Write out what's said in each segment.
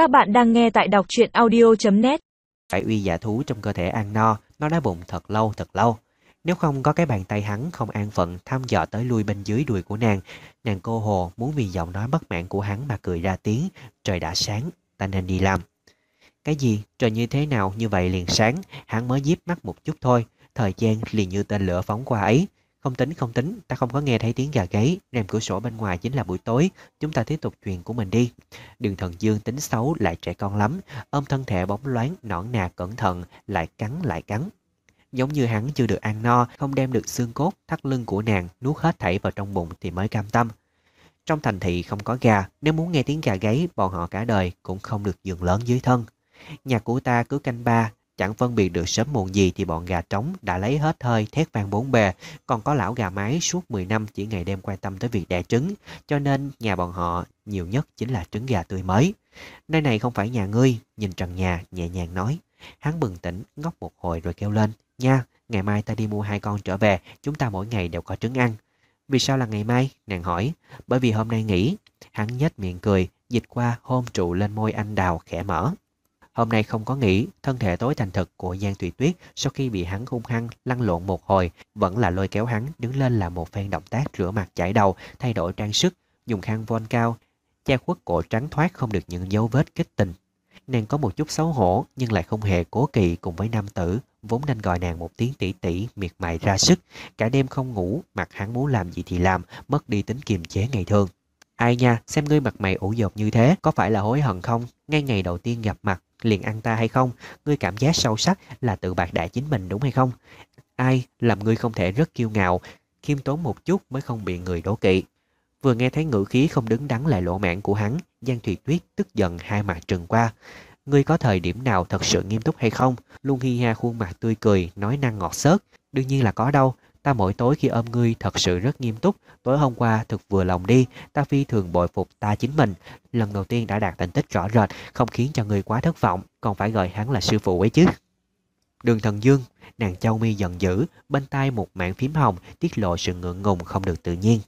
Các bạn đang nghe tại đọc truyện audio.net Phải uy giả thú trong cơ thể ăn no, nó đã bụng thật lâu thật lâu. Nếu không có cái bàn tay hắn không an phận thăm dò tới lui bên dưới đùi của nàng, nàng cô hồ muốn vì giọng nói bất mãn của hắn mà cười ra tiếng, trời đã sáng, ta nên đi làm. Cái gì? Trời như thế nào như vậy liền sáng, hắn mới díp mắt một chút thôi, thời gian liền như tên lửa phóng qua ấy. Không tính không tính, ta không có nghe thấy tiếng gà gáy, rèm cửa sổ bên ngoài chính là buổi tối, chúng ta tiếp tục chuyện của mình đi. Đường thần dương tính xấu lại trẻ con lắm, ôm thân thể bóng loáng, nõn nà cẩn thận, lại cắn lại cắn. Giống như hắn chưa được ăn no, không đem được xương cốt, thắt lưng của nàng, nuốt hết thảy vào trong bụng thì mới cam tâm. Trong thành thị không có gà, nếu muốn nghe tiếng gà gáy, bọn họ cả đời cũng không được giường lớn dưới thân. Nhà của ta cứ canh ba, Chẳng phân biệt được sớm muộn gì thì bọn gà trống đã lấy hết hơi thét vang bốn bề, còn có lão gà mái suốt 10 năm chỉ ngày đêm quan tâm tới việc đẻ trứng, cho nên nhà bọn họ nhiều nhất chính là trứng gà tươi mới. Nơi này không phải nhà ngươi, nhìn trần nhà nhẹ nhàng nói. Hắn bừng tỉnh, ngốc một hồi rồi kêu lên, nha, ngày mai ta đi mua hai con trở về, chúng ta mỗi ngày đều có trứng ăn. Vì sao là ngày mai? Nàng hỏi. Bởi vì hôm nay nghỉ. Hắn nhếch miệng cười, dịch qua hôn trụ lên môi anh đào khẽ mở. Hôm nay không có nghỉ, thân thể tối thành thực của Giang Thủy Tuyết sau khi bị hắn hung hăng lăn lộn một hồi, vẫn là lôi kéo hắn đứng lên là một phen động tác rửa mặt chải đầu, thay đổi trang sức, dùng khăn von cao, che khuất cổ trắng thoát không được những dấu vết kích tình. Nàng có một chút xấu hổ nhưng lại không hề cố kỵ cùng với nam tử, vốn nên gọi nàng một tiếng tỷ tỷ miệt mài ra sức, cả đêm không ngủ, mặt hắn muốn làm gì thì làm, mất đi tính kiềm chế ngày thường. Ai nha, xem ngươi mặt mày ủ dột như thế, có phải là hối hận không? Ngay ngày đầu tiên gặp mặt, liền ăn ta hay không? Ngươi cảm giác sâu sắc là tự bạc đại chính mình đúng hay không? Ai làm ngươi không thể rất kiêu ngạo, khiêm tốn một chút mới không bị người đố kỵ. Vừa nghe thấy ngữ khí không đứng đắn lại lộ mạng của hắn, Giang Thùy Tuyết tức giận hai mặt trừng qua. Ngươi có thời điểm nào thật sự nghiêm túc hay không? Luôn hi ha khuôn mặt tươi cười, nói năng ngọt xớt. Đương nhiên là có đâu, Ta mỗi tối khi ôm ngươi thật sự rất nghiêm túc, Tối hôm qua thực vừa lòng đi, Ta phi thường bội phục ta chính mình. Lần đầu tiên đã đạt thành tích rõ rệt, Không khiến cho ngươi quá thất vọng, Còn phải gọi hắn là sư phụ ấy chứ. Đường thần dương, Nàng châu mi giận dữ, Bên tai một mảng phím hồng, Tiết lộ sự ngượng ngùng không được tự nhiên.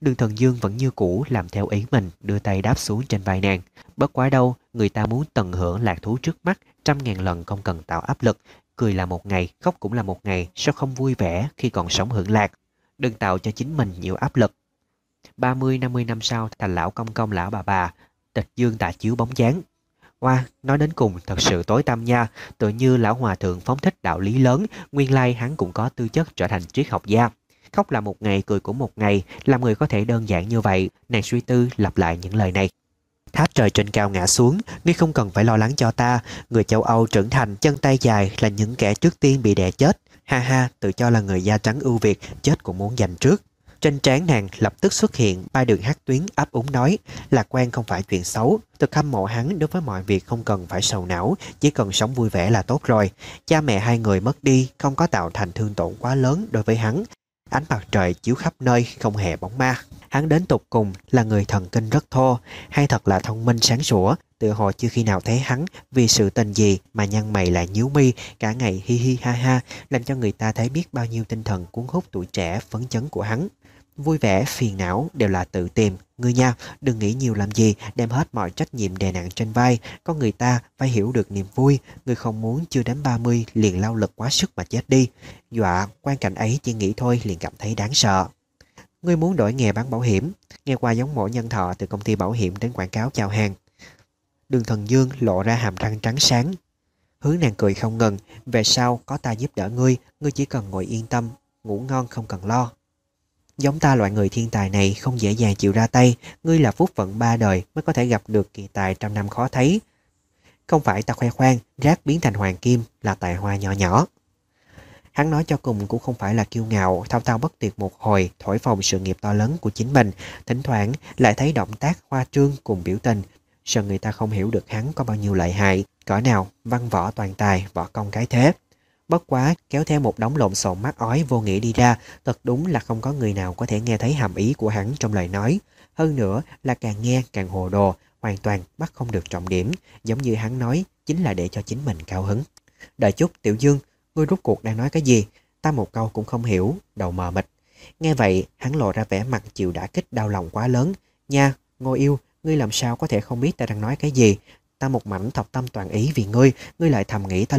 Đường thần dương vẫn như cũ làm theo ý mình, Đưa tay đáp xuống trên vai nàng. Bất quá đâu, Người ta muốn tận hưởng lạc thú trước mắt, Trăm ngàn lần không cần tạo áp lực Cười là một ngày, khóc cũng là một ngày, sao không vui vẻ khi còn sống hưởng lạc. Đừng tạo cho chính mình nhiều áp lực. 30-50 năm sau thành lão công công lão bà bà, tịch dương tạ chiếu bóng dáng. Hoa, wow, nói đến cùng thật sự tối tăm nha, tự như lão hòa thượng phóng thích đạo lý lớn, nguyên lai hắn cũng có tư chất trở thành triết học gia. Khóc là một ngày, cười cũng một ngày, làm người có thể đơn giản như vậy, nàng suy tư lặp lại những lời này. Tháp trời trên cao ngã xuống, ngươi không cần phải lo lắng cho ta. Người châu Âu trưởng thành, chân tay dài là những kẻ trước tiên bị đè chết. Ha ha, tự cho là người da trắng ưu việt, chết cũng muốn giành trước. Trên trán nàng lập tức xuất hiện ba đường hát tuyến ấp úng nói Lạc quan không phải chuyện xấu tôi khâm mộ hắn đối với mọi việc không cần phải sầu não Chỉ cần sống vui vẻ là tốt rồi Cha mẹ hai người mất đi Không có tạo thành thương tổn quá lớn đối với hắn Ánh mặt trời chiếu khắp nơi Không hề bóng ma Hắn đến tục cùng là người thần kinh rất thô, hay thật là thông minh sáng sủa, tự hồ chưa khi nào thấy hắn vì sự tình gì mà nhăn mày lại nhíu mi, cả ngày hi hi ha ha, làm cho người ta thấy biết bao nhiêu tinh thần cuốn hút tuổi trẻ phấn chấn của hắn. Vui vẻ, phiền não đều là tự tìm. Ngươi nha, đừng nghĩ nhiều làm gì, đem hết mọi trách nhiệm đè nặng trên vai. Có người ta phải hiểu được niềm vui. Ngươi không muốn chưa đến 30 liền lao lực quá sức mà chết đi. Dọa, quan cảnh ấy chỉ nghĩ thôi liền cảm thấy đáng sợ. Ngươi muốn đổi nghề bán bảo hiểm, nghe qua giống mổ nhân thọ từ công ty bảo hiểm đến quảng cáo chào hàng. Đường thần dương lộ ra hàm răng trắng sáng. Hướng nàng cười không ngừng, về sau có ta giúp đỡ ngươi, ngươi chỉ cần ngồi yên tâm, ngủ ngon không cần lo. Giống ta loại người thiên tài này không dễ dàng chịu ra tay, ngươi là phúc phận ba đời mới có thể gặp được kỳ tài trăm năm khó thấy. Không phải ta khoe khoang, rác biến thành hoàng kim là tài hoa nhỏ nhỏ. Hắn nói cho cùng cũng không phải là kiêu ngạo, thao thao bất tuyệt một hồi, thổi phồng sự nghiệp to lớn của chính mình, thỉnh thoảng lại thấy động tác hoa trương cùng biểu tình, sợ người ta không hiểu được hắn có bao nhiêu lợi hại, cỡ nào văn võ toàn tài, võ công cái thế. Bất quá, kéo theo một đống lộn xộn mắt ói vô nghĩa đi ra, thật đúng là không có người nào có thể nghe thấy hàm ý của hắn trong lời nói. Hơn nữa là càng nghe càng hồ đồ, hoàn toàn bắt không được trọng điểm, giống như hắn nói, chính là để cho chính mình cao hứng. Đợi chút, Tiểu Dương, Ngươi rút cuộc đang nói cái gì? Ta một câu cũng không hiểu, đầu mờ mịt. Nghe vậy, hắn lộ ra vẻ mặt chịu đã kích đau lòng quá lớn. Nha, ngô yêu, ngươi làm sao có thể không biết ta đang nói cái gì? ta một mảnh thọc tâm toàn ý vì ngươi, ngươi lại thầm nghĩ ta